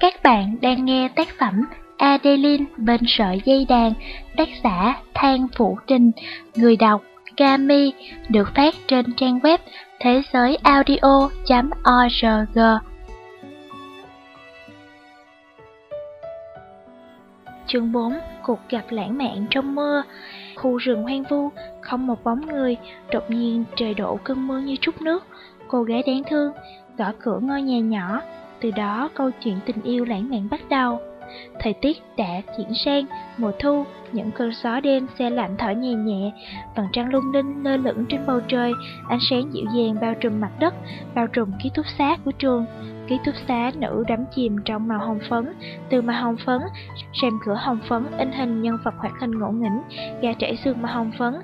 Các bạn đang nghe tác phẩm Adeline bên sợi dây đàn, tác giả Thang Phủ Trình, người đọc Kami, được phát trên trang web thế giới audio.org. Chương 4 Cuộc gặp lãng mạn trong mưa Khu rừng hoang vu, không một bóng người, đột nhiên trời đổ cơn mưa như trút nước. Cô gái đáng thương, gõ cửa ngôi nhà nhỏ, từ đó câu chuyện tình yêu lãng mạn bắt đầu. Thời tiết đã chuyển sang mùa thu, những cơn gió đêm xe lạnh thở nhẹ nhẹ, vầng trăng lung linh lơ lửng trên bầu trời, ánh sáng dịu dàng bao trùm mặt đất, bao trùm ký túc xá của trường. Ký túc xá nữ đắm chìm trong màu hồng phấn, từ màu hồng phấn, rèm cửa hồng phấn in hình nhân vật hoạt hình ngộ nghĩnh, gà trải xương màu hồng phấn,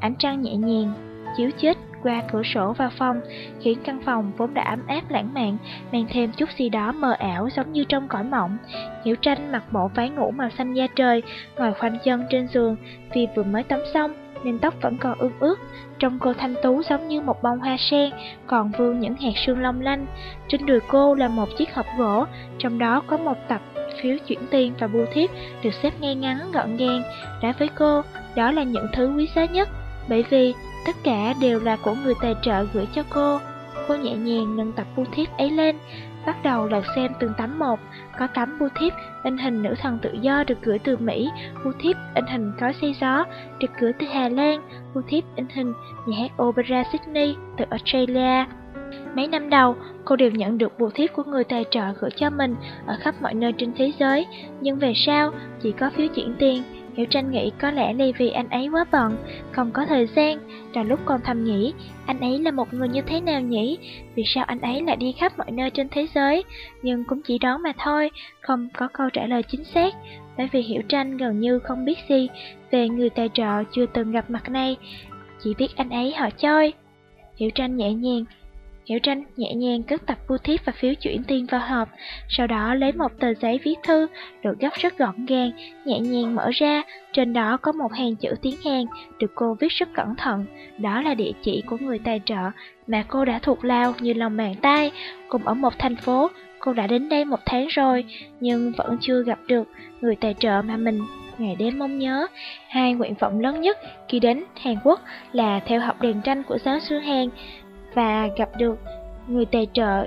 ánh trăng nhẹ nhàng, chiếu chết qua cửa sổ vào phòng, khiến căn phòng vốn đã ấm áp lãng mạn, mang thêm chút gì đó mờ ảo giống như trong cõi mộng. Hiểu tranh mặc bộ váy ngủ màu xanh da trời, ngồi khoanh chân trên giường vì vừa mới tắm xong nên tóc vẫn còn ướt ướt. Trong cô thanh tú giống như một bông hoa sen, còn vương những hạt sương long lanh. Trên đùi cô là một chiếc hộp gỗ, trong đó có một tập phiếu chuyển tiền và bưu thiếp được xếp ngay ngắn gọn gàng. Đối với cô, đó là những thứ quý giá nhất, bởi vì Tất cả đều là của người tài trợ gửi cho cô. Cô nhẹ nhàng nâng tập bưu thiếp ấy lên, bắt đầu lật xem từng tấm một. Có tấm bưu thiếp in hình nữ thần tự do được gửi từ Mỹ, bưu thiếp in hình có xây gió được gửi từ Hà Lan, bưu thiếp in hình nhà hát opera Sydney từ Australia. Mấy năm đầu, cô đều nhận được bưu thiếp của người tài trợ gửi cho mình ở khắp mọi nơi trên thế giới, nhưng về sau chỉ có phiếu chuyển tiền Hiểu tranh nghĩ có lẽ là vì anh ấy quá bận, không có thời gian. Trong lúc còn thầm nghĩ, anh ấy là một người như thế nào nhỉ? Vì sao anh ấy lại đi khắp mọi nơi trên thế giới? Nhưng cũng chỉ đoán mà thôi, không có câu trả lời chính xác. Bởi vì Hiểu tranh gần như không biết gì về người tài trợ chưa từng gặp mặt này, chỉ biết anh ấy họ chơi. Hiểu tranh nhẹ nhàng Hiểu tranh nhẹ nhàng cất tập bưu thiếp và phiếu chuyển tiền vào hộp, sau đó lấy một tờ giấy viết thư, được gấp rất gọn gàng, nhẹ nhàng mở ra, trên đó có một hàng chữ tiếng Hàn, được cô viết rất cẩn thận, đó là địa chỉ của người tài trợ mà cô đã thuộc lao như lòng bàn tay, cùng ở một thành phố, cô đã đến đây một tháng rồi, nhưng vẫn chưa gặp được người tài trợ mà mình ngày đêm mong nhớ. Hai nguyện vọng lớn nhất khi đến Hàn Quốc là theo học đèn tranh của giáo sư Hàn, và gặp được người tài trợ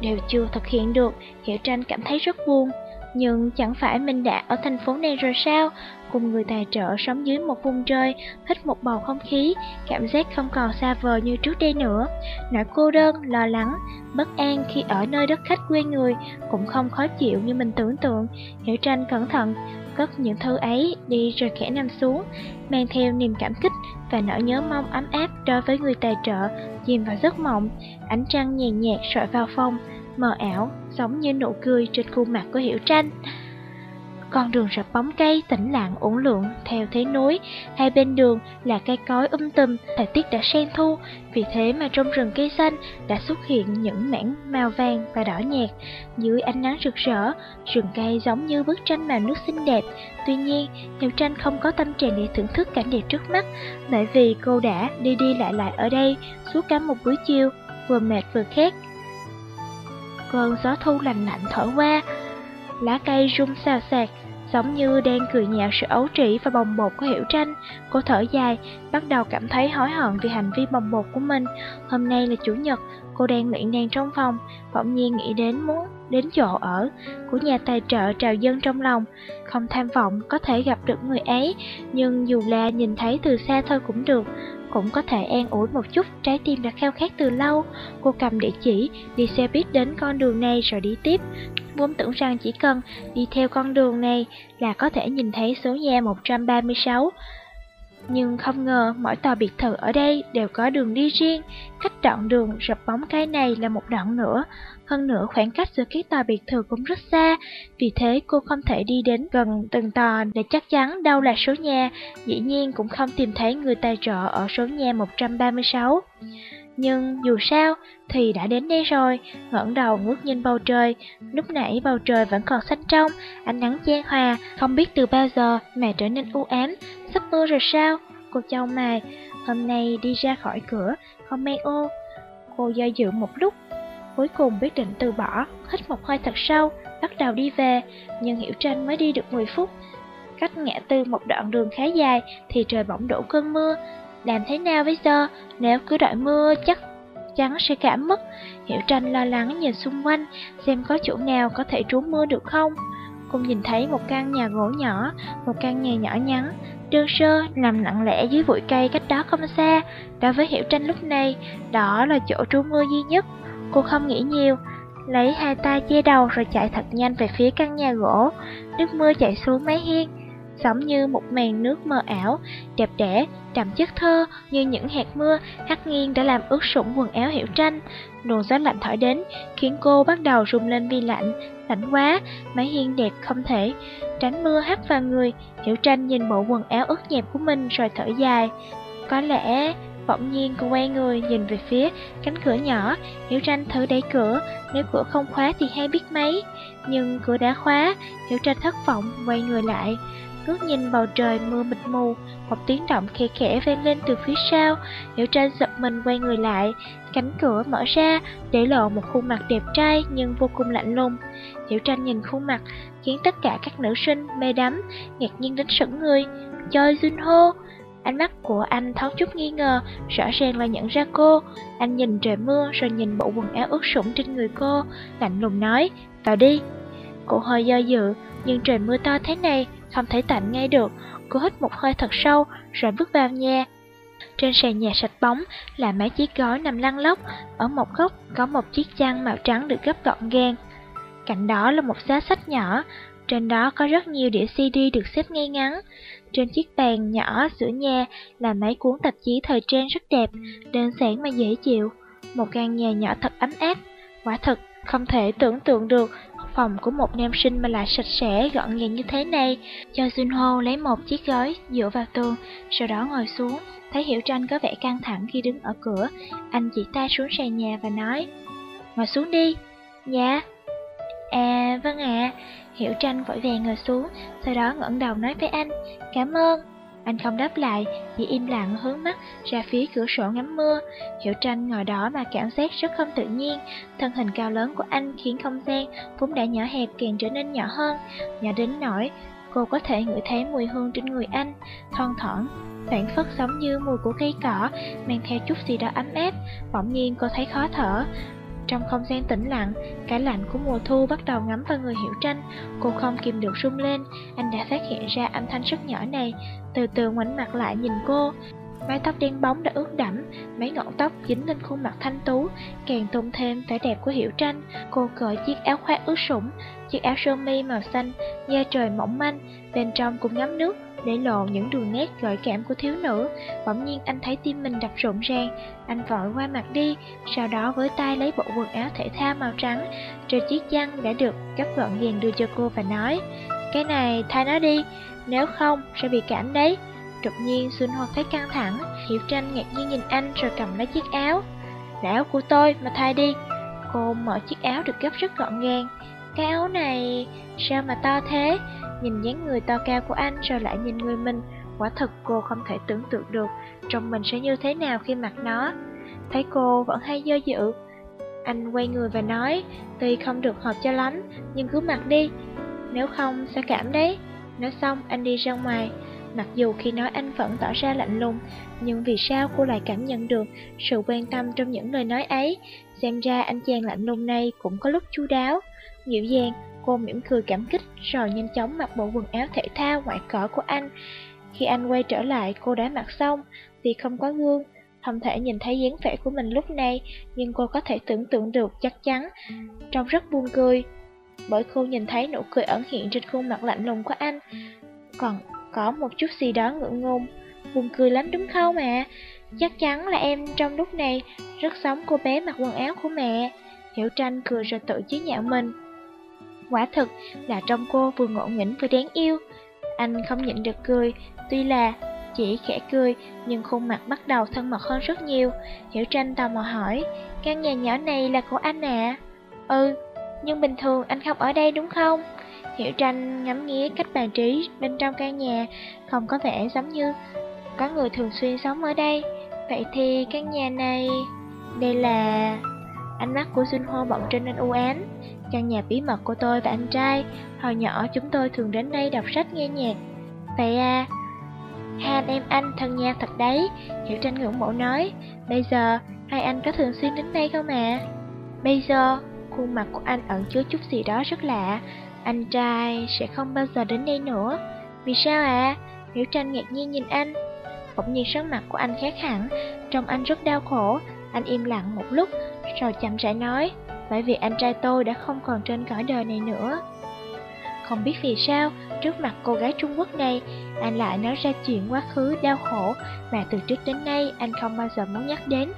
đều chưa thực hiện được, Hiểu Tranh cảm thấy rất buồn. Nhưng chẳng phải mình đã ở thành phố này rồi sao? Cùng người tài trợ sống dưới một vùng trời, hít một bầu không khí, cảm giác không còn xa vời như trước đây nữa. Nỗi cô đơn, lo lắng, bất an khi ở nơi đất khách quê người cũng không khó chịu như mình tưởng tượng. Hiểu Tranh cẩn thận, cất những thứ ấy đi rồi khẽ nằm xuống, mang theo niềm cảm kích và nỗi nhớ mong ấm áp đối với người tài trợ, chìm vào giấc mộng, ánh trăng nhàn nhạt soi vào phòng, mờ ảo, giống như nụ cười trên khuôn mặt của Hiểu Tranh. Con đường rập bóng cây tĩnh lặng uốn lượn theo thế núi, hai bên đường là cây cối um tùm, thời tiết đã sen thu, vì thế mà trong rừng cây xanh đã xuất hiện những mảng màu vàng và đỏ nhạt. Dưới ánh nắng rực rỡ, rừng cây giống như bức tranh màu nước xinh đẹp. Tuy nhiên, Hiểu Tranh không có tâm trạng để thưởng thức cảnh đẹp trước mắt, bởi vì cô đã đi đi lại lại ở đây suốt cả một buổi chiều, vừa mệt vừa khét. Cơn gió thu lành lạnh thổi qua, lá cây rung xào xạc, giống như đang cười nhạo sự ấu trĩ và bồng bột của Hiểu Tranh. Cô thở dài, bắt đầu cảm thấy hối hận vì hành vi bồng bột của mình. Hôm nay là Chủ nhật, cô đang luyện đàn trong phòng, bỗng nhiên nghĩ đến muốn đến chỗ ở của nhà tài trợ trào dân trong lòng. Không tham vọng có thể gặp được người ấy, nhưng dù là nhìn thấy từ xa thôi cũng được cũng có thể an ủi một chút trái tim đã khao khát từ lâu. Cô cầm địa chỉ, đi xe buýt đến con đường này rồi đi tiếp. Vốn tưởng rằng chỉ cần đi theo con đường này là có thể nhìn thấy số nhà 136. Nhưng không ngờ mỗi tòa biệt thự ở đây đều có đường đi riêng, cách đoạn đường rập bóng cái này là một đoạn nữa. Hơn nữa khoảng cách giữa các tòa biệt thự cũng rất xa, vì thế cô không thể đi đến gần từng tòa để chắc chắn đâu là số nhà, dĩ nhiên cũng không tìm thấy người tài trợ ở số nhà 136. Nhưng dù sao thì đã đến đây rồi, ngẩng đầu ngước nhìn bầu trời, lúc nãy bầu trời vẫn còn xanh trong, ánh nắng chan hòa, không biết từ bao giờ mà trở nên u ám, sắp mưa rồi sao? Cô châu mày, hôm nay đi ra khỏi cửa, không may ô. Cô do dự một lúc, cuối cùng quyết định từ bỏ, hít một hơi thật sâu, bắt đầu đi về, nhưng Hiểu Tranh mới đi được 10 phút. Cách ngã tư một đoạn đường khá dài thì trời bỗng đổ cơn mưa. Làm thế nào bây giờ? Nếu cứ đợi mưa chắc chắn sẽ cảm mất. Hiểu Tranh lo lắng nhìn xung quanh xem có chỗ nào có thể trú mưa được không. cùng nhìn thấy một căn nhà gỗ nhỏ, một căn nhà nhỏ nhắn, đơn sơ nằm lặng lẽ dưới bụi cây cách đó không xa. Đối với Hiểu Tranh lúc này, đó là chỗ trú mưa duy nhất. Cô không nghĩ nhiều, lấy hai tay che đầu rồi chạy thật nhanh về phía căn nhà gỗ. Nước mưa chảy xuống mái hiên, giống như một màn nước mờ ảo, đẹp đẽ, đậm chất thơ như những hạt mưa hắt nghiêng đã làm ướt sũng quần áo Hiểu Tranh. Luồng gió lạnh thổi đến, khiến cô bắt đầu run lên vì lạnh, lạnh quá, mái hiên đẹp không thể. Tránh mưa hắt vào người, Hiểu Tranh nhìn bộ quần áo ướt nhẹp của mình rồi thở dài. Có lẽ Bỗng nhiên cô quay người nhìn về phía cánh cửa nhỏ, Hiểu Tranh thử đẩy cửa, nếu cửa không khóa thì hay biết mấy. Nhưng cửa đã khóa, Hiểu Tranh thất vọng quay người lại, ngước nhìn bầu trời mưa mịt mù, một tiếng động khẽ khẽ vang lên từ phía sau, Hiểu Tranh giật mình quay người lại, cánh cửa mở ra, để lộ một khuôn mặt đẹp trai nhưng vô cùng lạnh lùng. Hiểu Tranh nhìn khuôn mặt, khiến tất cả các nữ sinh mê đắm, ngạc nhiên đến sững người. Choi Junho, Ánh mắt của anh thoáng chút nghi ngờ, rõ ràng là nhận ra cô. Anh nhìn trời mưa rồi nhìn bộ quần áo ướt sũng trên người cô, lạnh lùng nói, vào đi. Cô hơi do dự, nhưng trời mưa to thế này, không thể tạnh ngay được. Cô hít một hơi thật sâu, rồi bước vào nhà. Trên sàn nhà sạch bóng là mấy chiếc gói nằm lăn lóc, ở một góc có một chiếc chăn màu trắng được gấp gọn gàng. Cạnh đó là một giá sách nhỏ, trên đó có rất nhiều đĩa CD được xếp ngay ngắn. Trên chiếc bàn nhỏ giữa nhà là mấy cuốn tạp chí thời trang rất đẹp, đơn giản mà dễ chịu. Một căn nhà nhỏ thật ấm áp. Quả thật, không thể tưởng tượng được phòng của một nam sinh mà lại sạch sẽ, gọn gàng như thế này. Cho Junho lấy một chiếc gói dựa vào tường, sau đó ngồi xuống. Thấy Hiểu Tranh có vẻ căng thẳng khi đứng ở cửa, anh chỉ tay xuống sàn nhà và nói, ngồi xuống đi. Dạ. À, vâng ạ. Hiểu tranh vội vàng ngồi xuống, sau đó ngẩng đầu nói với anh, cảm ơn. Anh không đáp lại, chỉ im lặng hướng mắt ra phía cửa sổ ngắm mưa. Hiểu tranh ngồi đó mà cảm giác rất không tự nhiên. Thân hình cao lớn của anh khiến không gian vốn đã nhỏ hẹp càng trở nên nhỏ hơn, nhỏ đến nỗi cô có thể ngửi thấy mùi hương trên người anh, thon thoảng. phản phất giống như mùi của cây cỏ, mang theo chút gì đó ấm áp. Bỗng nhiên cô thấy khó thở, trong không gian tĩnh lặng, cái lạnh của mùa thu bắt đầu ngắm vào người Hiểu Tranh. Cô không kìm được rung lên, anh đã phát hiện ra âm thanh rất nhỏ này, từ từ ngoảnh mặt lại nhìn cô. Mái tóc đen bóng đã ướt đẫm, mấy ngọn tóc dính lên khuôn mặt thanh tú, càng tôn thêm vẻ đẹp của Hiểu Tranh. Cô cởi chiếc áo khoác ướt sũng, chiếc áo sơ mi màu xanh, da trời mỏng manh, bên trong cũng ngắm nước, để lộ những đường nét gợi cảm của thiếu nữ. Bỗng nhiên anh thấy tim mình đập rộn ràng, anh vội qua mặt đi, sau đó với tay lấy bộ quần áo thể thao màu trắng, trên chiếc chăn đã được gấp gọn gàng đưa cho cô và nói, cái này thay nó đi, nếu không sẽ bị cảm đấy. Đột nhiên Xuân Hoa thấy căng thẳng, Hiểu Tranh ngạc nhiên nhìn anh rồi cầm lấy chiếc áo. Là áo của tôi mà thay đi. Cô mở chiếc áo được gấp rất gọn gàng. Cái áo này sao mà to thế? Nhìn dáng người to cao của anh rồi lại nhìn người mình, quả thật cô không thể tưởng tượng được trong mình sẽ như thế nào khi mặc nó. Thấy cô vẫn hay dơ dự, anh quay người và nói, tuy không được hợp cho lắm, nhưng cứ mặc đi, nếu không sẽ cảm đấy. Nói xong anh đi ra ngoài, mặc dù khi nói anh vẫn tỏ ra lạnh lùng, nhưng vì sao cô lại cảm nhận được sự quan tâm trong những lời nói ấy, xem ra anh chàng lạnh lùng này cũng có lúc chu đáo, dịu dàng, Cô mỉm cười cảm kích rồi nhanh chóng mặc bộ quần áo thể thao ngoại cỡ của anh. Khi anh quay trở lại, cô đã mặc xong, vì không có gương, không thể nhìn thấy dáng vẻ của mình lúc này, nhưng cô có thể tưởng tượng được chắc chắn, trông rất buồn cười. Bởi cô nhìn thấy nụ cười ẩn hiện trên khuôn mặt lạnh lùng của anh, còn có một chút gì đó ngượng ngùng, buồn cười lắm đúng không ạ? Chắc chắn là em trong lúc này rất giống cô bé mặc quần áo của mẹ. Hiểu tranh cười rồi tự chế nhạo mình. Quả thực là trong cô vừa ngộ nghĩnh vừa đáng yêu. Anh không nhịn được cười, tuy là chỉ khẽ cười, nhưng khuôn mặt bắt đầu thân mật hơn rất nhiều. Hiểu tranh tò mò hỏi, căn nhà nhỏ này là của anh à? Ừ, nhưng bình thường anh không ở đây đúng không? Hiểu tranh ngắm nghía cách bài trí bên trong căn nhà, không có vẻ giống như có người thường xuyên sống ở đây. Vậy thì căn nhà này... Đây là... Ánh mắt của Junho bỗng trở nên u ám. Căn nhà bí mật của tôi và anh trai, hồi nhỏ chúng tôi thường đến đây đọc sách nghe nhạc. Vậy à, hai anh em anh thân nhau thật đấy, Hiểu Tranh ngưỡng mộ nói. Bây giờ, hai anh có thường xuyên đến đây không à? Bây giờ, khuôn mặt của anh ẩn chứa chút gì đó rất lạ. Anh trai sẽ không bao giờ đến đây nữa. Vì sao à? Hiểu Tranh ngạc nhiên nhìn anh. Bỗng nhiên sắc mặt của anh khác hẳn, trông anh rất đau khổ. Anh im lặng một lúc, rồi chậm rãi nói, bởi vì anh trai tôi đã không còn trên cõi đời này nữa. Không biết vì sao, trước mặt cô gái Trung Quốc này, anh lại nói ra chuyện quá khứ đau khổ mà từ trước đến nay anh không bao giờ muốn nhắc đến.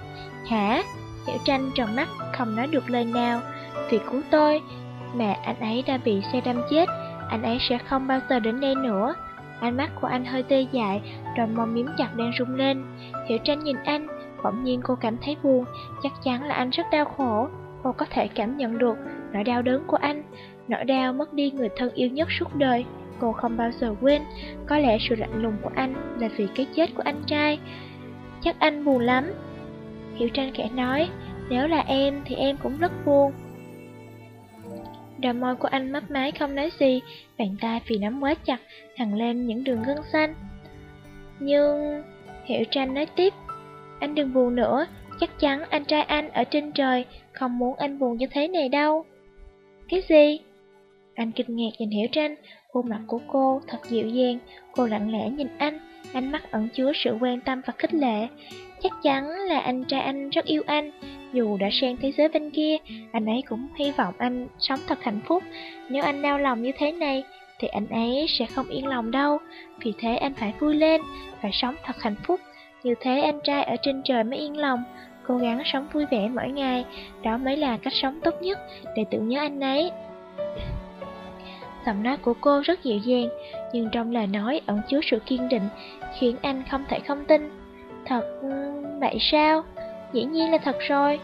Hả? Hiểu tranh tròn mắt, không nói được lời nào. Vì cứu tôi, mà anh ấy đã bị xe đâm chết, anh ấy sẽ không bao giờ đến đây nữa. Ánh mắt của anh hơi tê dại, rồi mong miếm chặt đang rung lên. Hiểu tranh nhìn anh, bỗng nhiên cô cảm thấy buồn, chắc chắn là anh rất đau khổ. Cô có thể cảm nhận được nỗi đau đớn của anh, nỗi đau mất đi người thân yêu nhất suốt đời. Cô không bao giờ quên, có lẽ sự lạnh lùng của anh là vì cái chết của anh trai. Chắc anh buồn lắm. Hiểu tranh kẻ nói, nếu là em thì em cũng rất buồn. Đôi môi của anh mấp máy không nói gì, bàn tay vì nắm quá chặt, hằn lên những đường gân xanh. Nhưng... Hiểu tranh nói tiếp, anh đừng buồn nữa, chắc chắn anh trai anh ở trên trời, không muốn anh buồn như thế này đâu. Cái gì? Anh kinh ngạc nhìn Hiểu tranh, khuôn mặt của cô thật dịu dàng, cô lặng lẽ nhìn anh, ánh mắt ẩn chứa sự quan tâm và khích lệ. Chắc chắn là anh trai anh rất yêu anh, dù đã sang thế giới bên kia, anh ấy cũng hy vọng anh sống thật hạnh phúc. Nếu anh đau lòng như thế này, thì anh ấy sẽ không yên lòng đâu. Vì thế anh phải vui lên, phải sống thật hạnh phúc. Như thế anh trai ở trên trời mới yên lòng. Cố gắng sống vui vẻ mỗi ngày, đó mới là cách sống tốt nhất để tưởng nhớ anh ấy. Giọng nói của cô rất dịu dàng, nhưng trong lời nói ẩn chứa sự kiên định, khiến anh không thể không tin. Thật ừ, vậy sao? Dĩ nhiên là thật rồi.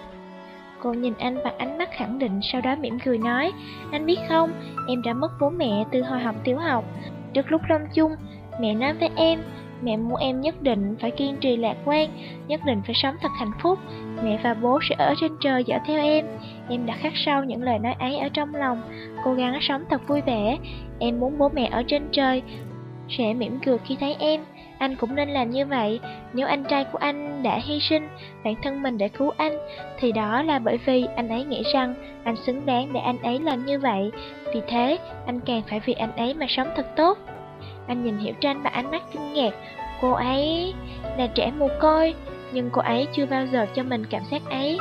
Cô nhìn anh bằng ánh mắt khẳng định, sau đó mỉm cười nói, anh biết không, em đã mất bố mẹ từ hồi học tiểu học. Trước lúc lâm chung, mẹ nói với em, mẹ muốn em nhất định phải kiên trì lạc quan, nhất định phải sống thật hạnh phúc. Mẹ và bố sẽ ở trên trời dõi theo em. Em đã khắc sâu những lời nói ấy ở trong lòng, cố gắng sống thật vui vẻ. Em muốn bố mẹ ở trên trời sẽ mỉm cười khi thấy em. Anh cũng nên làm như vậy, nếu anh trai của anh đã hy sinh bản thân mình để cứu anh, thì đó là bởi vì anh ấy nghĩ rằng anh xứng đáng để anh ấy làm như vậy. Vì thế, anh càng phải vì anh ấy mà sống thật tốt. Anh nhìn Hiểu Tranh bằng ánh mắt kinh ngạc, cô ấy là trẻ mồ côi, nhưng cô ấy chưa bao giờ cho mình cảm giác ấy.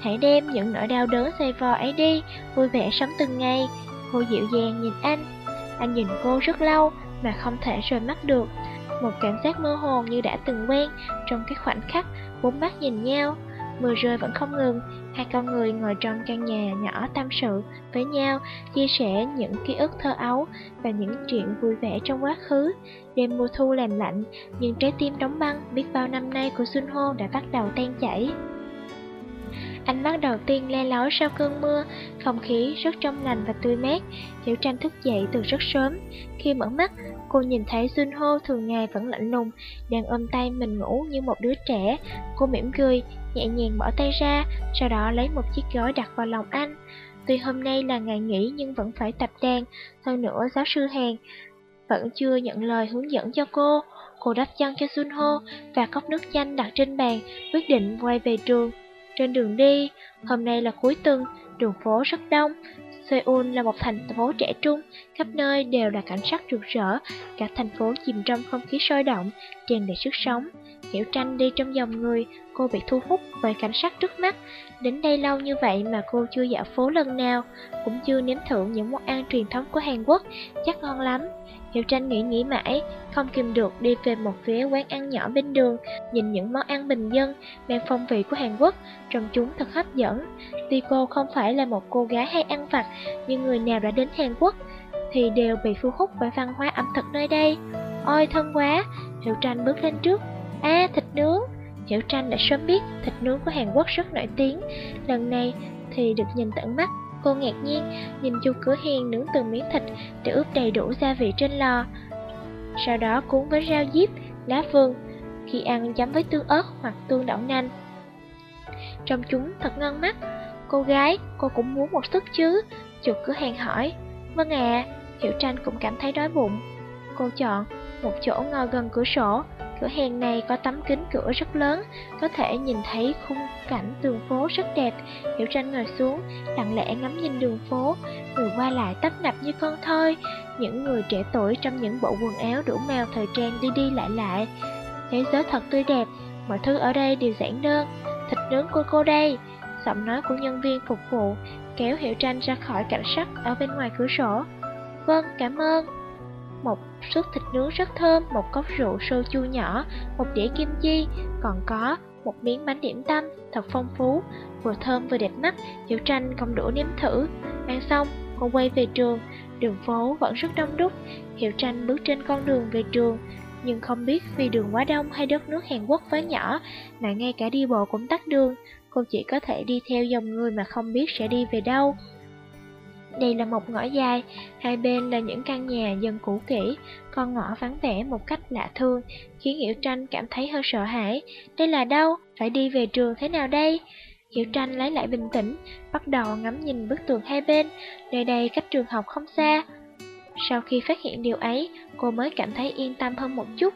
Hãy đem những nỗi đau đớn xây vò ấy đi, vui vẻ sống từng ngày. Cô dịu dàng nhìn anh. Anh nhìn cô rất lâu mà không thể rời mắt được. Một cảm giác mơ hồ như đã từng quen trong cái khoảnh khắc bốn mắt nhìn nhau. Mưa rơi vẫn không ngừng, hai con người ngồi trong căn nhà nhỏ tâm sự với nhau, chia sẻ những ký ức thơ ấu và những chuyện vui vẻ trong quá khứ. Đêm mùa thu làm lạnh, nhưng trái tim đóng băng biết bao năm nay của Xuân Hô đã bắt đầu tan chảy. Ánh mắt đầu tiên le lói sau cơn mưa, không khí rất trong lành và tươi mát. Hiểu tranh thức dậy từ rất sớm. Khi mở mắt, cô nhìn thấy Junho thường ngày vẫn lạnh lùng, đang ôm tay mình ngủ như một đứa trẻ. Cô mỉm cười, nhẹ nhàng bỏ tay ra, sau đó lấy một chiếc gói đặt vào lòng anh. Tuy hôm nay là ngày nghỉ nhưng vẫn phải tập đàn, hơn nữa giáo sư Hàn vẫn chưa nhận lời hướng dẫn cho cô. Cô đắp chân cho Sunho và cốc nước chanh đặt trên bàn, quyết định quay về trường. Trên đường đi, hôm nay là cuối tuần, đường phố rất đông. Seoul là một thành phố trẻ trung, khắp nơi đều là cảnh sắc rực rỡ, cả thành phố chìm trong không khí sôi động, tràn đầy sức sống. Hiểu tranh đi trong dòng người, cô bị thu hút bởi cảnh sắc trước mắt. Đến đây lâu như vậy mà cô chưa dạo phố lần nào, cũng chưa nếm thử những món ăn truyền thống của Hàn Quốc, chắc ngon lắm. Hiểu tranh nghĩ nghĩ mãi, không kìm được đi về một phía quán ăn nhỏ bên đường, nhìn những món ăn bình dân, mang phong vị của Hàn Quốc, trông chúng thật hấp dẫn. Tuy cô không phải là một cô gái hay ăn vặt, nhưng người nào đã đến Hàn Quốc thì đều bị thu hút bởi văn hóa ẩm thực nơi đây. Ôi thân quá, Hiểu tranh bước lên trước. À, thịt nướng. Hiểu tranh đã sớm biết thịt nướng của Hàn Quốc rất nổi tiếng. Lần này thì được nhìn tận mắt Cô ngạc nhiên, nhìn chu cửa hàng nướng từng miếng thịt để ướp đầy đủ gia vị trên lò. Sau đó cuốn với rau diếp, lá vườn, khi ăn chấm với tương ớt hoặc tương đậu nành. trong chúng thật ngon mắt. Cô gái, cô cũng muốn một suất chứ? Chuột cửa hàng hỏi. Vâng ạ, Hiểu Tranh cũng cảm thấy đói bụng. Cô chọn một chỗ ngồi gần cửa sổ. Cửa hàng này có tấm kính cửa rất lớn, có thể nhìn thấy khung cảnh đường phố rất đẹp. Hiểu Tranh ngồi xuống, lặng lẽ ngắm nhìn đường phố, người qua lại tấp nập như con thoi. Những người trẻ tuổi trong những bộ quần áo đủ màu thời trang đi đi lại lại. Thế giới thật tươi đẹp, mọi thứ ở đây đều giản đơn. Thịt nướng của cô đây, giọng nói của nhân viên phục vụ kéo Hiểu Tranh ra khỏi cảnh sắc ở bên ngoài cửa sổ. Vâng, cảm ơn. Một suất thịt nướng rất thơm, một cốc rượu soju nhỏ, một đĩa kim chi, còn có một miếng bánh điểm tâm thật phong phú, vừa thơm vừa đẹp mắt, Hiểu Tranh không đủ nếm thử. Ăn xong, cô quay về trường, đường phố vẫn rất đông đúc, Hiểu Tranh bước trên con đường về trường, nhưng không biết vì đường quá đông hay đất nước Hàn Quốc quá nhỏ mà ngay cả đi bộ cũng tắt đường, cô chỉ có thể đi theo dòng người mà không biết sẽ đi về đâu. Đây là một ngõ dài, hai bên là những căn nhà dân cũ kỹ, con ngõ vắng vẻ một cách lạ thương, khiến Hiểu Tranh cảm thấy hơi sợ hãi. Đây là đâu? Phải đi về trường thế nào đây? Hiểu Tranh lấy lại bình tĩnh, bắt đầu ngắm nhìn bức tường hai bên, nơi đây cách trường học không xa. Sau khi phát hiện điều ấy, cô mới cảm thấy yên tâm hơn một chút.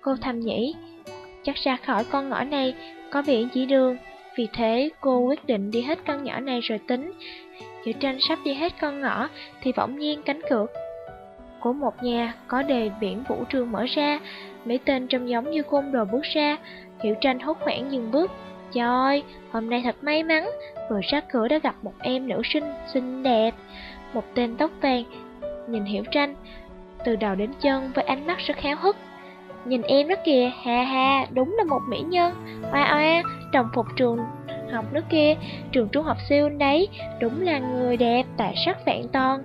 Cô thầm nghĩ, chắc ra khỏi con ngõ này có biển chỉ đường, vì thế cô quyết định đi hết căn nhỏ này rồi tính. Hiểu tranh sắp đi hết con ngõ thì bỗng nhiên cánh cửa của một nhà có đề biển vũ trường mở ra, mấy tên trông giống như côn đồ bước ra, Hiểu tranh hốt hoảng dừng bước. Trời, hôm nay thật may mắn, vừa ra cửa đã gặp một em nữ sinh xinh đẹp. Một tên tóc vàng nhìn Hiểu tranh, từ đầu đến chân với ánh mắt rất khéo hức. Nhìn em đó kìa, ha ha, đúng là một mỹ nhân. Oa oa, đồng phục trường học nước kia, trường trung học siêu đấy, đúng là người đẹp tại sắc vạn toàn.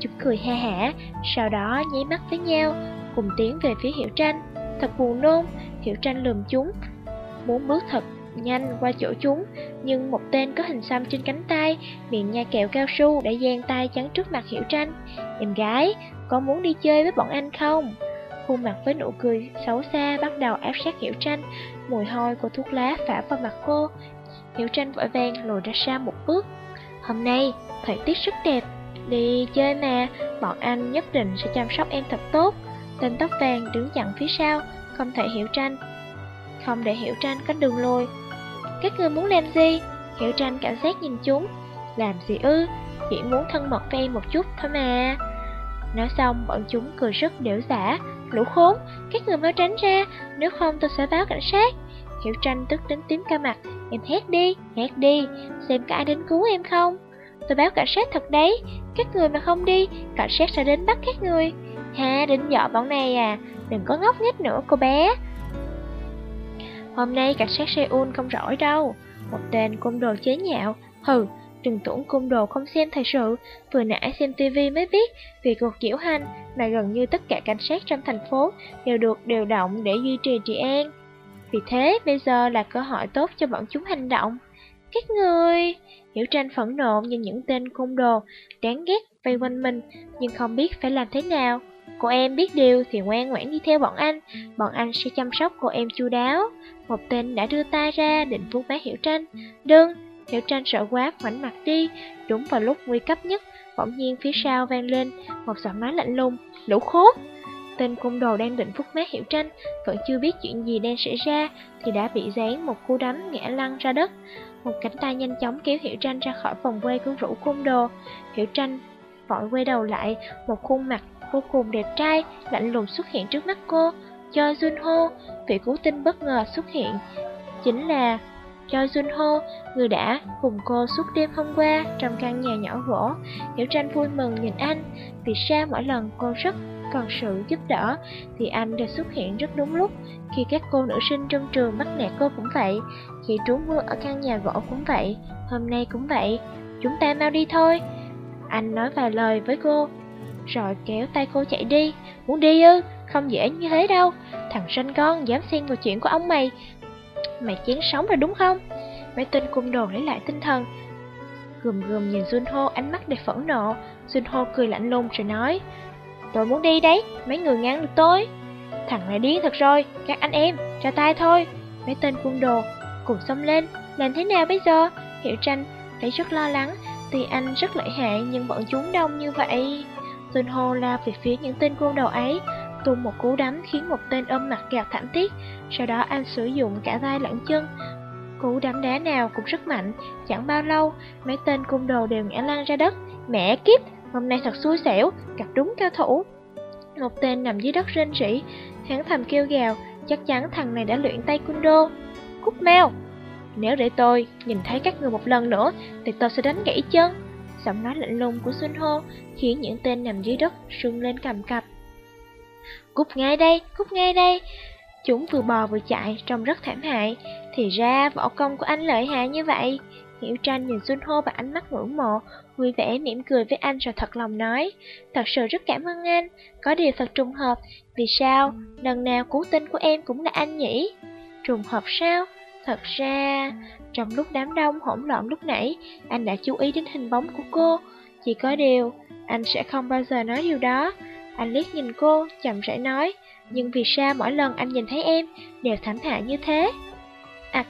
Chúng cười ha hả, sau đó nháy mắt với nhau, cùng tiến về phía Hiểu Tranh. Thật buồn nôn, Hiểu Tranh lườm chúng, muốn bước thật nhanh qua chỗ chúng, nhưng một tên có hình xăm trên cánh tay, miệng nhai kẹo cao su đã giang tay chắn trước mặt Hiểu Tranh. Em gái, có muốn đi chơi với bọn anh không? Khuôn mặt với nụ cười xấu xa bắt đầu áp sát Hiểu Tranh, mùi hôi của thuốc lá phả vào mặt cô. Hiểu Tranh vội vàng lùi ra xa một bước. Hôm nay, thời tiết rất đẹp, đi chơi mà, bọn anh nhất định sẽ chăm sóc em thật tốt. Tên tóc vàng đứng chặn phía sau, không thể Hiểu Tranh. Không để Hiểu Tranh có đường lùi. Các người muốn làm gì? Hiểu Tranh cảnh giác nhìn chúng. Làm gì ư? Chỉ muốn thân mật với em một chút thôi mà. Nói xong, bọn chúng cười rất đểu giả. Lũ khốn, các người mau tránh ra, nếu không tôi sẽ báo cảnh sát. Hiểu tranh tức đến tím ca mặt, em hét đi, hét đi, xem có ai đến cứu em không. Tôi báo cảnh sát thật đấy, các người mà không đi, cảnh sát sẽ đến bắt các người. Ha, định dọ bọn này à, đừng có ngốc nghếch nữa cô bé. Hôm nay cảnh sát Seoul không rỗi đâu, một tên côn đồ chế nhạo, hừ, đừng tưởng côn đồ không xem thời sự, vừa nãy xem tivi mới biết vì cuộc diễu hành mà gần như tất cả cảnh sát trong thành phố đều được điều động để duy trì trị an. Vì thế, bây giờ là cơ hội tốt cho bọn chúng hành động. Các người... Hiểu tranh phẫn nộ nhìn những tên côn đồ, đáng ghét vây quanh mình, nhưng không biết phải làm thế nào. Cô em biết điều thì ngoan ngoãn đi theo bọn anh, bọn anh sẽ chăm sóc cô em chu đáo. Một tên đã đưa tay ra định vuốt má Hiểu tranh. Đừng, Hiểu tranh sợ quá ngoảnh mặt đi, đúng vào lúc nguy cấp nhất, bỗng nhiên phía sau vang lên một giọng nói lạnh lùng, lũ khốn. Tên cung đồ đang định phúc mát hiểu tranh, vẫn chưa biết chuyện gì đang xảy ra, thì đã bị dán một cú đấm ngã lăn ra đất. Một cánh tay nhanh chóng kéo Hiểu Tranh ra khỏi vòng quay cứu rũ cung đồ. Hiểu Tranh vội quay đầu lại, một khuôn mặt vô cùng đẹp trai, lạnh lùng xuất hiện trước mắt cô. Cho Junho, vị cứu tinh bất ngờ xuất hiện, chính là cho Junho, người đã cùng cô suốt đêm hôm qua trong căn nhà nhỏ gỗ. Hiểu Tranh vui mừng nhìn anh, vì sao mỗi lần cô rất cần sự giúp đỡ thì anh đã xuất hiện rất đúng lúc. Khi các cô nữ sinh trong trường bắt nạt cô cũng vậy, khi trú mưa ở căn nhà gỗ cũng vậy, hôm nay cũng vậy. Chúng ta mau đi thôi. Anh nói vài lời với cô, rồi kéo tay cô chạy đi. Muốn đi ư? Không dễ như thế đâu. Thằng sanh con dám xen vào chuyện của ông mày. Mày chán sống rồi đúng không? Mấy tên cung đồ lấy lại tinh thần. Gùm gùm nhìn Junho ánh mắt đầy phẫn nộ. Junho cười lạnh lùng rồi nói. Tôi muốn đi đấy, mấy người ngăn được tôi. Thằng này điên thật rồi, các anh em, ra tay thôi. Mấy tên cung đồ cùng xông lên, làm thế nào bây giờ? Hiểu tranh thấy rất lo lắng, tuy anh rất lợi hại nhưng bọn chúng đông như vậy. Junho hô lao về phía những tên côn đồ ấy, tung một cú đấm khiến một tên ôm mặt gào thảm thiết, sau đó anh sử dụng cả vai lẫn chân. Cú đấm đá nào cũng rất mạnh, chẳng bao lâu, mấy tên cung đồ đều ngã lăn ra đất. Mẹ kiếp, hôm nay thật xui xẻo, gặp đúng cao thủ. Một tên nằm dưới đất rên rỉ, hắn thầm kêu gào, chắc chắn thằng này đã luyện tay cung đô. Cút mèo! Nếu để tôi nhìn thấy các người một lần nữa, thì tôi sẽ đánh gãy chân. Giọng nói lạnh lùng của Xuân Hô khiến những tên nằm dưới đất rung lên cầm cập. Cút ngay đây, cút ngay đây! Chúng vừa bò vừa chạy, trông rất thảm hại. Thì ra võ công của anh lợi hại như vậy. Hiểu tranh nhìn Xuân Hô và ánh mắt ngưỡng mộ, vui vẻ mỉm cười với anh rồi thật lòng nói. Thật sự rất cảm ơn anh, có điều thật trùng hợp, vì sao, lần nào cứu tinh của em cũng là anh nhỉ? Trùng hợp sao? Thật ra, trong lúc đám đông hỗn loạn lúc nãy, anh đã chú ý đến hình bóng của cô. Chỉ có điều, anh sẽ không bao giờ nói điều đó. Anh liếc nhìn cô, chậm rãi nói, nhưng vì sao mỗi lần anh nhìn thấy em đều thảm hại như thế? À,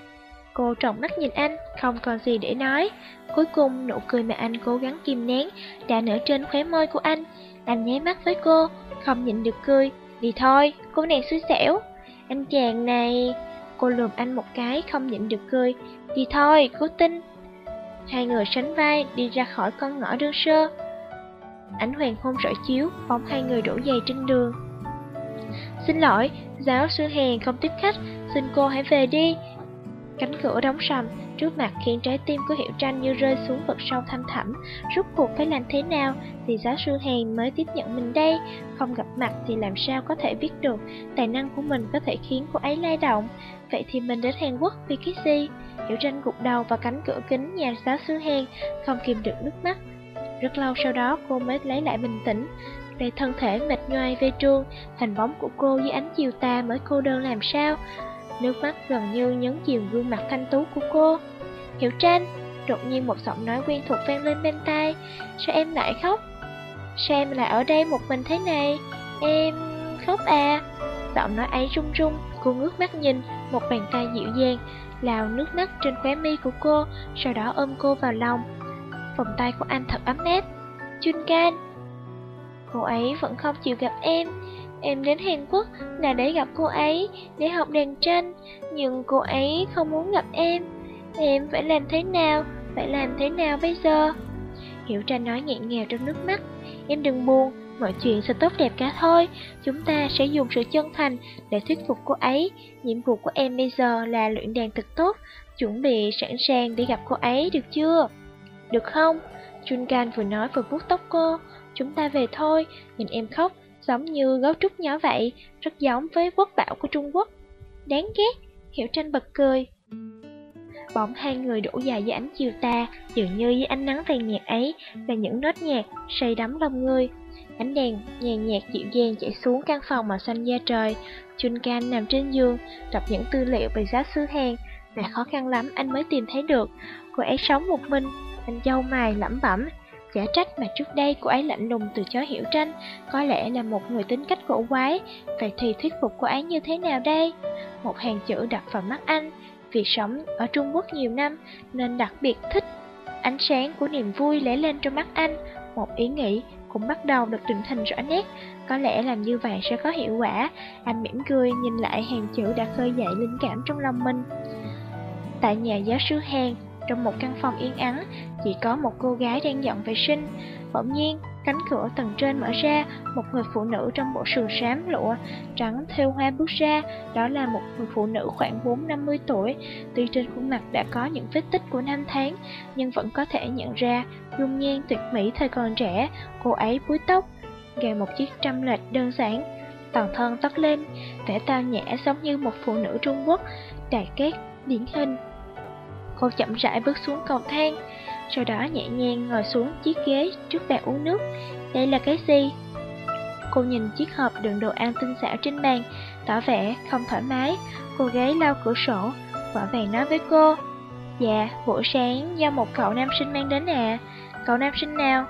cô trọng mắt nhìn anh, không còn gì để nói. Cuối cùng, nụ cười mà anh cố gắng kìm nén đã nở trên khóe môi của anh. Anh nháy mắt với cô, không nhịn được cười. Đi thôi, cô nàng xui xẻo. Anh chàng này... Cô lườm anh một cái, không nhịn được cười. Đi thôi, cố tin. Hai người sánh vai đi ra khỏi con ngõ đơn sơ. Ánh hoàng hôn rọi chiếu, bóng hai người đổ dày trên đường. Xin lỗi, giáo sư Hèn không tiếp khách, xin cô hãy về đi. Cánh cửa đóng sầm, trước mặt khiến trái tim của Hiểu Tranh như rơi xuống vực sâu thăm thẳm. Rốt cuộc phải làm thế nào thì giáo sư Hèn mới tiếp nhận mình đây? Không gặp mặt thì làm sao có thể biết được tài năng của mình có thể khiến cô ấy lay động. Vậy thì mình đến Hàn Quốc vì cái gì? Hiểu Tranh gục đầu vào cánh cửa kính nhà giáo sư Hèn, không kìm được nước mắt. Rất lâu sau đó cô mới lấy lại bình tĩnh, để thân thể mệt nhoài vê truông hình bóng của cô dưới ánh chiều tà mới cô đơn làm sao. Nước mắt gần như nhấn chìm gương mặt thanh tú của cô. Hiểu tranh, đột nhiên một giọng nói quen thuộc vang lên bên tai. Sao em lại khóc? Sao em lại ở đây một mình thế này? Em... khóc à? Giọng nói ấy run run, cô ngước mắt nhìn, một bàn tay dịu dàng, lào nước mắt trên khóe mi của cô, sau đó ôm cô vào lòng. Vòng tay của anh thật ấm áp. Chun can. Cô ấy vẫn không chịu gặp em, Em đến Hàn Quốc là để gặp cô ấy, để học đàn tranh, nhưng cô ấy không muốn gặp em. Em phải làm thế nào, phải làm thế nào bây giờ? Hiểu tranh nói nhẹ nhàng trong nước mắt. Em đừng buồn, mọi chuyện sẽ tốt đẹp cả thôi. Chúng ta sẽ dùng sự chân thành để thuyết phục cô ấy. Nhiệm vụ của em bây giờ là luyện đàn thật tốt, chuẩn bị sẵn sàng để gặp cô ấy, được chưa? Được không? Chun Can vừa nói vừa vuốt tóc cô. Chúng ta về thôi, nhìn em khóc, giống như gấu trúc nhỏ vậy, rất giống với quốc bảo của Trung Quốc. Đáng ghét, Hiểu Tranh bật cười. Bỗng hai người đổ dài dưới ánh chiều ta, dường như dưới ánh nắng vàng nhạt ấy là những nốt nhạc say đắm lòng người. Ánh đèn nhàn nhạt dịu dàng chạy xuống căn phòng màu xanh da trời. Chun Can nằm trên giường, đọc những tư liệu về giáo sư hàng, và khó khăn lắm anh mới tìm thấy được. Cô ấy sống một mình, anh dâu mày lẩm bẩm, Chả trách mà trước đây cô ấy lạnh lùng từ chối hiểu tranh. Có lẽ là một người tính cách cổ quái. Vậy thì thuyết phục cô ấy như thế nào đây? Một hàng chữ đặt vào mắt anh. Vì sống ở Trung Quốc nhiều năm, Nên đặc biệt thích Ánh sáng của niềm vui lẻ lên trong mắt anh. Một ý nghĩ cũng bắt đầu được định hình rõ nét. Có lẽ làm như vậy sẽ có hiệu quả. Anh mỉm cười nhìn lại hàng chữ đã khơi dậy linh cảm trong lòng mình. Tại nhà giáo sư Hàng trong một căn phòng yên ắng, chỉ có một cô gái đang dọn vệ sinh. Bỗng nhiên, cánh cửa tầng trên mở ra, một người phụ nữ trong bộ sườn xám lụa trắng thêu hoa bước ra. Đó là một người phụ nữ khoảng 4-50 tuổi. Tuy trên khuôn mặt đã có những vết tích của năm tháng, nhưng vẫn có thể nhận ra dung nhan tuyệt mỹ thời còn trẻ. Cô ấy búi tóc, gài một chiếc trăm lệch đơn giản, toàn thân tóc lên, vẻ tao nhã giống như một phụ nữ Trung Quốc, đại kết, điển hình. Cô chậm rãi bước xuống cầu thang, sau đó nhẹ nhàng ngồi xuống chiếc ghế trước bàn uống nước. Đây là cái gì? Cô nhìn chiếc hộp đựng đồ ăn tinh xảo trên bàn, tỏ vẻ không thoải mái. Cô gái lau cửa sổ, vợ vàng nói với cô. Dạ, buổi sáng do một cậu nam sinh mang đến à. Cậu nam sinh nào?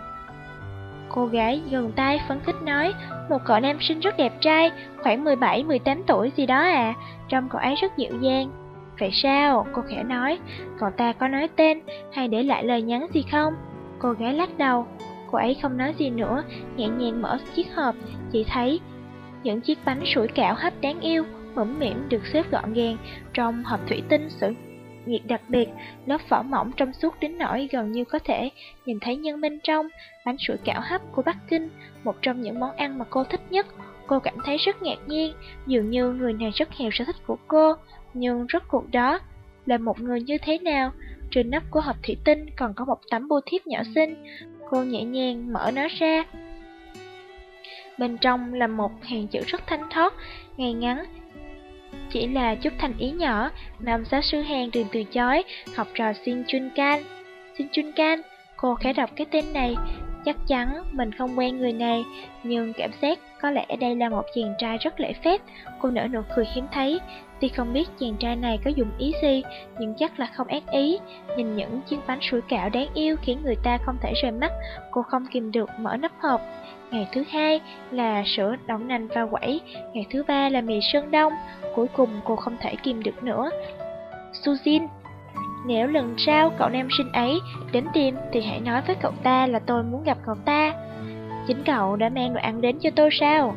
Cô gái gần tay phấn khích nói, một cậu nam sinh rất đẹp trai, khoảng 17-18 tuổi gì đó à, trông cậu ấy rất dịu dàng. Vậy sao? Cô khẽ nói, cậu ta có nói tên hay để lại lời nhắn gì không? Cô gái lắc đầu, cô ấy không nói gì nữa, nhẹ nhàng mở chiếc hộp, chỉ thấy những chiếc bánh sủi cảo hấp đáng yêu, mẫm mỉm được xếp gọn gàng trong hộp thủy tinh sự nhiệt đặc biệt, lớp vỏ mỏng trong suốt đến nỗi gần như có thể nhìn thấy nhân bên trong, bánh sủi cảo hấp của Bắc Kinh, một trong những món ăn mà cô thích nhất. Cô cảm thấy rất ngạc nhiên, dường như người này rất hiểu sở thích của cô, nhưng rốt cuộc đó là một người như thế nào? Trên nắp của hộp thủy tinh còn có một tấm bưu thiếp nhỏ xinh, cô nhẹ nhàng mở nó ra. Bên trong là một hàng chữ rất thanh thoát, ngay ngắn, chỉ là chút thành ý nhỏ, nam giáo sư hàn đừng từ chối, học trò xin chun Kan. Xin chun Kan, cô khẽ đọc cái tên này, chắc chắn mình không quen người này, nhưng cảm giác có lẽ đây là một chàng trai rất lễ phép. Cô nở nụ cười hiếm thấy, tuy không biết chàng trai này có dùng ý gì, nhưng chắc là không ác ý. Nhìn những chiếc bánh sủi cảo đáng yêu khiến người ta không thể rời mắt, cô không kìm được mở nắp hộp. Ngày thứ hai là sữa đậu nành và quẩy, ngày thứ ba là mì sơn đông, cuối cùng cô không thể kìm được nữa. Sujin, nếu lần sau cậu nam sinh ấy đến tìm thì hãy nói với cậu ta là tôi muốn gặp cậu ta. Chính cậu đã mang đồ ăn đến cho tôi sao?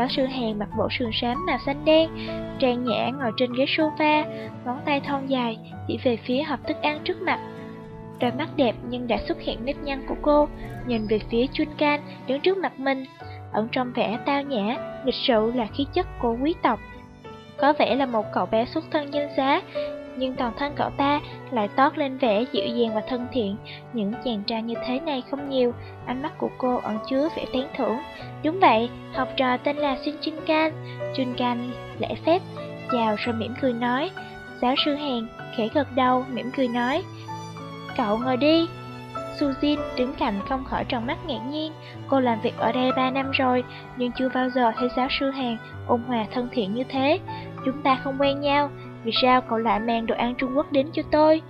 Giáo sư Hàn mặc bộ sườn xám màu xanh đen, trang nhã ngồi trên ghế sofa, ngón tay thon dài chỉ về phía hộp thức ăn trước mặt. Đôi mắt đẹp nhưng đã xuất hiện nếp nhăn của cô, nhìn về phía Chun Can đứng trước mặt mình. Ẩn trong vẻ tao nhã, lịch sự là khí chất của quý tộc. Có vẻ là một cậu bé xuất thân danh giá, nhưng toàn thân cậu ta lại toát lên vẻ dịu dàng và thân thiện. Những chàng trai như thế này không nhiều, ánh mắt của cô ẩn chứa vẻ tán thưởng. Đúng vậy, học trò tên là Shin Chun Kan. Chun Kan lễ phép, chào rồi mỉm cười nói. Giáo sư Hàn khẽ gật đầu, mỉm cười nói. Cậu ngồi đi. Sujin đứng cạnh không khỏi tròn mắt ngạc nhiên. Cô làm việc ở đây 3 năm rồi, nhưng chưa bao giờ thấy giáo sư Hàn ôn hòa thân thiện như thế. Chúng ta không quen nhau, vì sao cậu lại mang đồ ăn Trung Quốc đến cho tôi?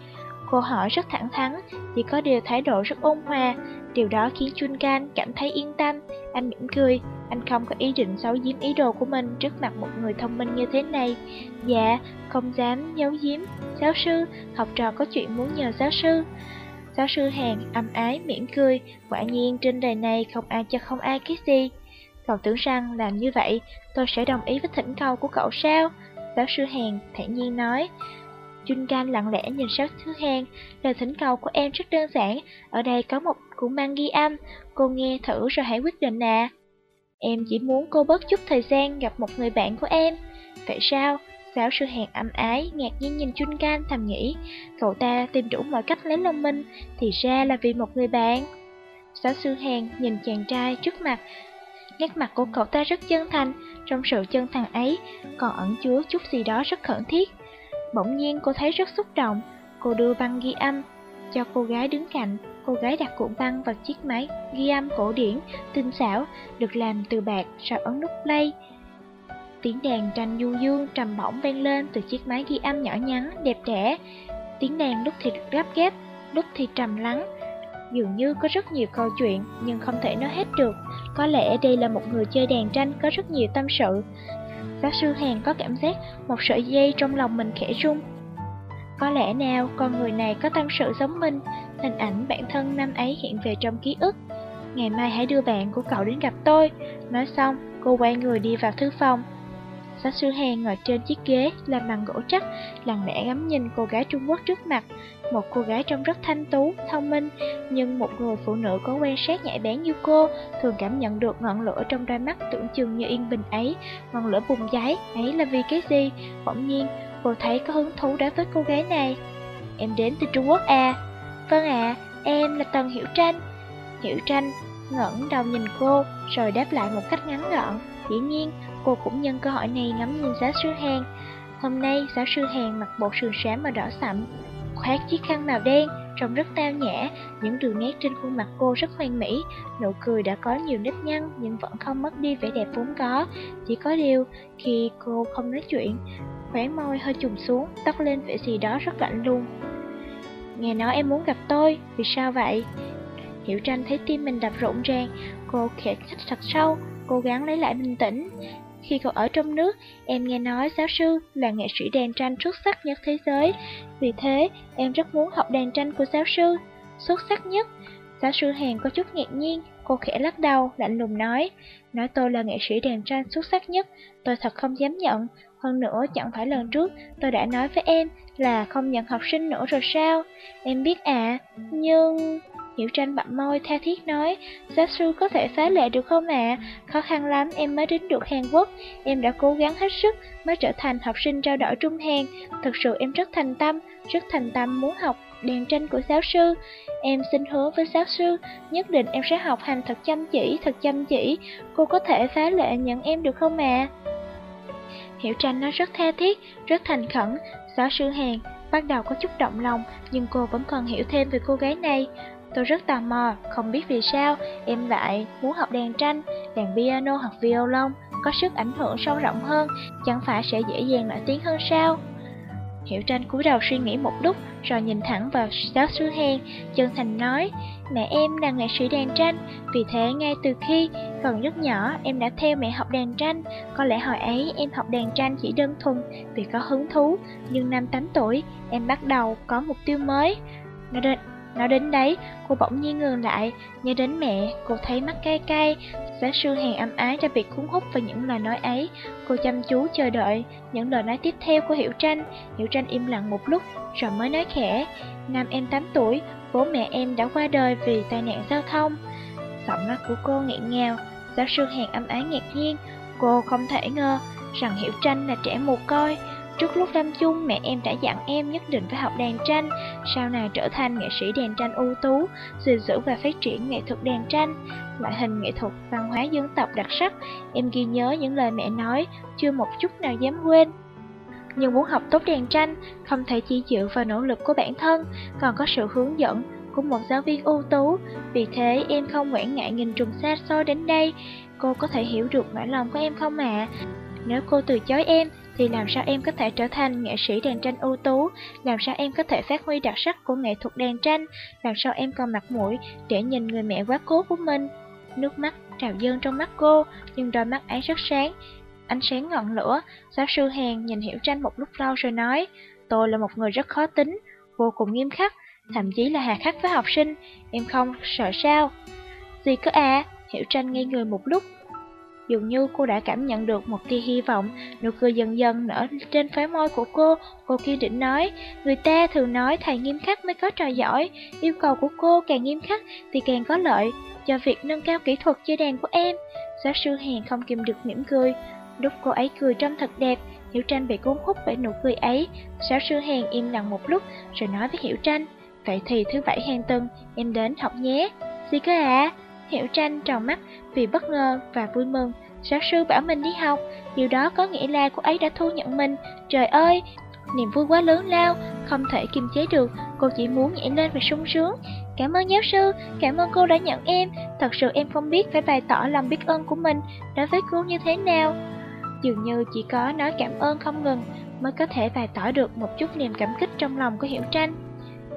Cô hỏi rất thẳng thắn, chỉ có điều thái độ rất ôn hòa. Điều đó khiến Chun Can cảm thấy yên tâm. Anh mỉm cười, anh không có ý định giấu giếm ý đồ của mình trước mặt một người thông minh như thế này. Dạ, không dám giấu giếm. Giáo sư, học trò có chuyện muốn nhờ giáo sư. Giáo sư Hàn âm ái mỉm cười, quả nhiên trên đời này không ai cho không ai cái gì. Cậu tưởng rằng làm như vậy, tôi sẽ đồng ý với thỉnh cầu của cậu sao? Giáo sư Hàn thản nhiên nói. Jun Can lặng lẽ nhìn giáo thứ Hàn, lời thỉnh cầu của em rất đơn giản, ở đây có một cuốn băng ghi âm, cô nghe thử rồi hãy quyết định à. Em chỉ muốn cô bớt chút thời gian gặp một người bạn của em. Vậy sao? Giáo sư Hàn âm ái, ngạc nhiên nhìn Jun Can thầm nghĩ, cậu ta tìm đủ mọi cách lấy lòng minh, thì ra là vì một người bạn. Giáo sư Hàn nhìn chàng trai trước mặt, nét mặt của cậu ta rất chân thành, trong sự chân thành ấy còn ẩn chứa chút gì đó rất khẩn thiết. Bỗng nhiên cô thấy rất xúc động, cô đưa băng ghi âm cho cô gái đứng cạnh. Cô gái đặt cuộn băng vào chiếc máy ghi âm cổ điển, tinh xảo, được làm từ bạc rồi ấn nút play. Tiếng đàn tranh du dương trầm bổng vang lên từ chiếc máy ghi âm nhỏ nhắn, đẹp đẽ. Tiếng đàn lúc thì gấp ghép, lúc thì trầm lắng. Dường như có rất nhiều câu chuyện nhưng không thể nói hết được. Có lẽ đây là một người chơi đàn tranh có rất nhiều tâm sự. Giáo sư Hàn có cảm giác một sợi dây trong lòng mình khẽ rung. Có lẽ nào con người này có tâm sự giống mình, hình ảnh bản thân năm ấy hiện về trong ký ức. Ngày mai hãy đưa bạn của cậu đến gặp tôi. Nói xong, cô quay người đi vào thư phòng. Giáo sư Hèn ngồi trên chiếc ghế làm bằng gỗ chắc, lặng lẽ ngắm nhìn cô gái Trung Quốc trước mặt. Một cô gái trông rất thanh tú, thông minh, nhưng một người phụ nữ có quan sát nhạy bén như cô thường cảm nhận được ngọn lửa trong đôi mắt tưởng chừng như yên bình ấy. Ngọn lửa bùng cháy ấy là vì cái gì? Bỗng nhiên, cô thấy có hứng thú đối với cô gái này. Em đến từ Trung Quốc à? Vâng ạ, em là Tần Hiểu Tranh. Hiểu Tranh ngẩng đầu nhìn cô, rồi đáp lại một cách ngắn gọn. Dĩ nhiên, cô cũng nhân cơ hội này ngắm nhìn giáo sư Hàn. Hôm nay, giáo sư Hàn mặc bộ sườn xám màu đỏ sậm, khoác chiếc khăn màu đen, trông rất tao nhã, những đường nét trên khuôn mặt cô rất hoàn mỹ, nụ cười đã có nhiều nếp nhăn nhưng vẫn không mất đi vẻ đẹp vốn có. Chỉ có điều, khi cô không nói chuyện, khóe môi hơi trùng xuống, tóc lên vẻ gì đó rất lạnh lùng. Nghe nói em muốn gặp tôi, vì sao vậy? Hiểu tranh thấy tim mình đập rộn ràng, cô khẽ khích thật sâu, cố gắng lấy lại bình tĩnh khi còn ở trong nước, em nghe nói giáo sư là nghệ sĩ đàn tranh xuất sắc nhất thế giới. Vì thế, em rất muốn học đàn tranh của giáo sư. Xuất sắc nhất? Giáo sư Hàn có chút ngạc nhiên, cô khẽ lắc đầu, lạnh lùng nói. Nói tôi là nghệ sĩ đàn tranh xuất sắc nhất, tôi thật không dám nhận. Hơn nữa, chẳng phải lần trước tôi đã nói với em là không nhận học sinh nữa rồi sao? Em biết à, nhưng... Hiểu tranh bặm môi tha thiết nói, giáo sư có thể phá lệ được không ạ? Khó khăn lắm em mới đến được Hàn Quốc, em đã cố gắng hết sức mới trở thành học sinh trao đổi Trung Hàn. Thực sự em rất thành tâm, rất thành tâm muốn học đèn tranh của giáo sư. Em xin hứa với giáo sư, nhất định em sẽ học hành thật chăm chỉ, thật chăm chỉ. Cô có thể phá lệ nhận em được không ạ? Hiểu tranh nói rất tha thiết, rất thành khẩn. Giáo sư Hàn bắt đầu có chút động lòng, nhưng cô vẫn còn hiểu thêm về cô gái này. Tôi rất tò mò, không biết vì sao em lại muốn học đàn tranh, đàn piano hoặc violon, có sức ảnh hưởng sâu rộng hơn, chẳng phải sẽ dễ dàng nổi tiếng hơn sao? Hiểu tranh cúi đầu suy nghĩ một lúc, rồi nhìn thẳng vào giáo sư Hèn, chân thành nói, mẹ em là nghệ sĩ đàn tranh, vì thế ngay từ khi còn rất nhỏ em đã theo mẹ học đàn tranh, có lẽ hồi ấy em học đàn tranh chỉ đơn thuần vì có hứng thú, nhưng năm 8 tuổi em bắt đầu có mục tiêu mới. Nó đến, Nói đến đấy, cô bỗng nhiên ngừng lại, nhớ đến mẹ, cô thấy mắt cay cay. Giáo sư hàng âm ái đã bị cuốn hút vào những lời nói ấy. Cô chăm chú chờ đợi những lời nói tiếp theo của Hiểu Tranh. Hiểu Tranh im lặng một lúc, rồi mới nói khẽ. Năm em 8 tuổi, bố mẹ em đã qua đời vì tai nạn giao thông. Giọng nói của cô nghẹn ngào, giáo sư hàng âm ái ngạc nhiên. Cô không thể ngờ rằng Hiểu Tranh là trẻ mồ côi. Trước lúc lâm chung, mẹ em đã dặn em nhất định phải học đàn tranh, sau này trở thành nghệ sĩ đàn tranh ưu tú, gìn giữ và phát triển nghệ thuật đàn tranh, loại hình nghệ thuật văn hóa dân tộc đặc sắc. Em ghi nhớ những lời mẹ nói, chưa một chút nào dám quên. Nhưng muốn học tốt đàn tranh, không thể chỉ dựa vào nỗ lực của bản thân, còn có sự hướng dẫn của một giáo viên ưu tú. Vì thế em không quản ngại nghìn trùng xa xôi đến đây. Cô có thể hiểu được nỗi lòng của em không ạ? À? Nếu cô từ chối em, thì làm sao em có thể trở thành nghệ sĩ đàn tranh ưu tú, làm sao em có thể phát huy đặc sắc của nghệ thuật đàn tranh, làm sao em còn mặt mũi để nhìn người mẹ quá cố của mình. Nước mắt trào dâng trong mắt cô, nhưng đôi mắt ấy rất sáng, ánh sáng ngọn lửa. Giáo sư Hàn nhìn Hiểu Tranh một lúc lâu rồi nói, tôi là một người rất khó tính, vô cùng nghiêm khắc, thậm chí là hà khắc với học sinh, em không sợ sao. Gì cơ à, Hiểu Tranh ngây người một lúc, Dường như cô đã cảm nhận được một tia hy vọng, nụ cười dần dần nở trên phái môi của cô. Cô kiên định nói, người ta thường nói thầy nghiêm khắc mới có trò giỏi. Yêu cầu của cô càng nghiêm khắc thì càng có lợi cho việc nâng cao kỹ thuật chơi đàn của em. Giáo sư Hèn không kìm được mỉm cười. Lúc cô ấy cười trông thật đẹp, Hiểu Tranh bị cuốn hút bởi nụ cười ấy. Giáo sư Hèn im lặng một lúc rồi nói với Hiểu Tranh, vậy thì thứ bảy hàng tuần em đến học nhé. Gì cơ ạ? À? Hiểu tranh tròn mắt vì bất ngờ và vui mừng. Giáo sư bảo mình đi học, điều đó có nghĩa là cô ấy đã thu nhận mình. Trời ơi, niềm vui quá lớn lao, không thể kiềm chế được, cô chỉ muốn nhảy lên và sung sướng. Cảm ơn giáo sư, cảm ơn cô đã nhận em, thật sự em không biết phải bày tỏ lòng biết ơn của mình đối với cô như thế nào. Dường như chỉ có nói cảm ơn không ngừng mới có thể bày tỏ được một chút niềm cảm kích trong lòng của Hiểu Tranh.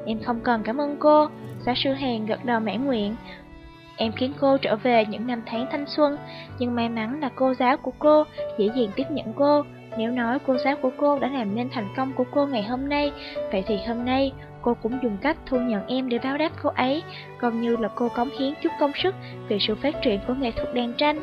Em không cần cảm ơn cô, giáo sư hèn gật đầu mãn nguyện, Em khiến cô trở về những năm tháng thanh xuân, nhưng may mắn là cô giáo của cô dễ dàng tiếp nhận cô. Nếu nói cô giáo của cô đã làm nên thành công của cô ngày hôm nay, vậy thì hôm nay cô cũng dùng cách thu nhận em để báo đáp cô ấy, còn như là cô cống hiến chút công sức về sự phát triển của nghệ thuật đàn tranh.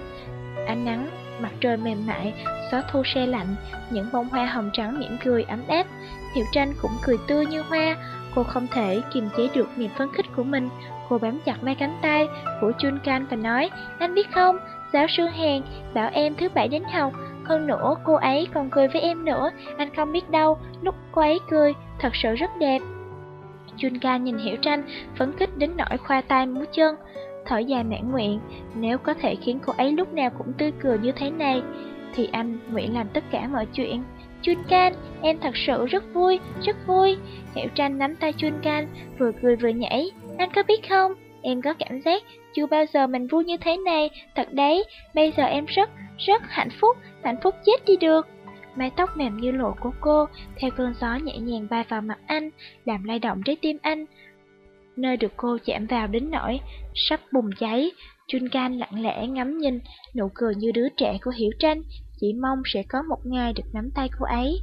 Ánh nắng, mặt trời mềm mại, gió thu xe lạnh, những bông hoa hồng trắng mỉm cười ấm áp. Hiệu tranh cũng cười tươi như hoa, cô không thể kiềm chế được niềm phấn khích của mình, Cô bám chặt lấy cánh tay của Chun Can và nói, anh biết không, giáo sư Hèn bảo em thứ bảy đến học, hơn nữa cô ấy còn cười với em nữa, anh không biết đâu, lúc cô ấy cười, thật sự rất đẹp. Chun Can nhìn Hiểu Tranh, phấn khích đến nỗi khoa tay múa chân, thở dài mãn nguyện, nếu có thể khiến cô ấy lúc nào cũng tươi cười như thế này, thì anh nguyện làm tất cả mọi chuyện. Chun Can, em thật sự rất vui, rất vui. Hiểu Tranh nắm tay Chun Can, vừa cười vừa nhảy, anh có biết không, em có cảm giác chưa bao giờ mình vui như thế này, thật đấy, bây giờ em rất, rất hạnh phúc, hạnh phúc chết đi được. Mái tóc mềm như lộ của cô, theo cơn gió nhẹ nhàng bay vào mặt anh, làm lay động trái tim anh. Nơi được cô chạm vào đến nỗi, sắp bùng cháy, Chun Can lặng lẽ ngắm nhìn, nụ cười như đứa trẻ của Hiểu Tranh, chỉ mong sẽ có một ngày được nắm tay cô ấy.